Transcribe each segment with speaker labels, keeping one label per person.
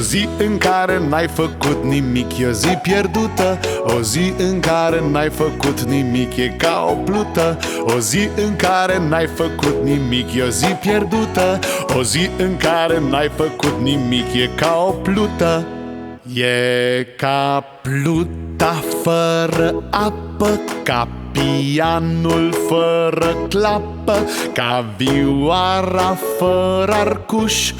Speaker 1: O zi în care n-ai făcut nimic E o zi pierdută. O zi în care n-ai făcut nimic E ca o plută. O zi în care n-ai făcut nimic E o zi pierdută. O zi în care n-ai făcut nimic E ca o plută. E ca pluta fără apă Ca pianul fără clapă Ca vioara fără arcuș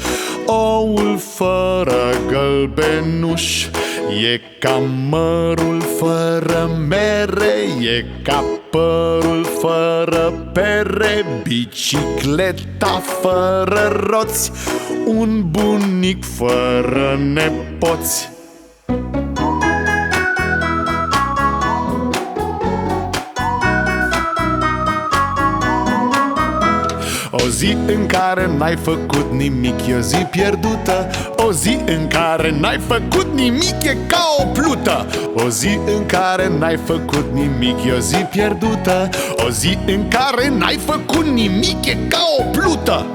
Speaker 1: Oul fără gălbenuș E ca mărul fără mere E ca părul fără pere Bicicleta fără roți Un bunic fără nepoți O zi în care n-ai făcut nimic E o zi pierdută. O zi în care n-ai făcut nimic E ca o plută. O zi în care n-ai făcut nimic E o zi pierdută. O zi în care n-ai făcut nimic E ca o plută.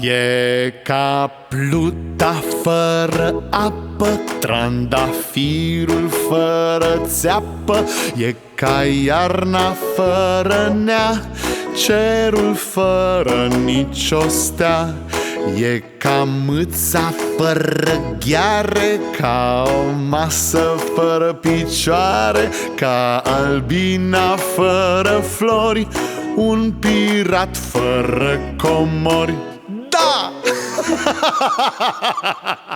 Speaker 1: E ca pluta fără apă Trandafirul fără țeapă. E ca iarna fără nea Cerul fără nicio stea E ca mâța fără gheare Ca o masă fără picioare Ca albina fără flori Un pirat fără comori Da!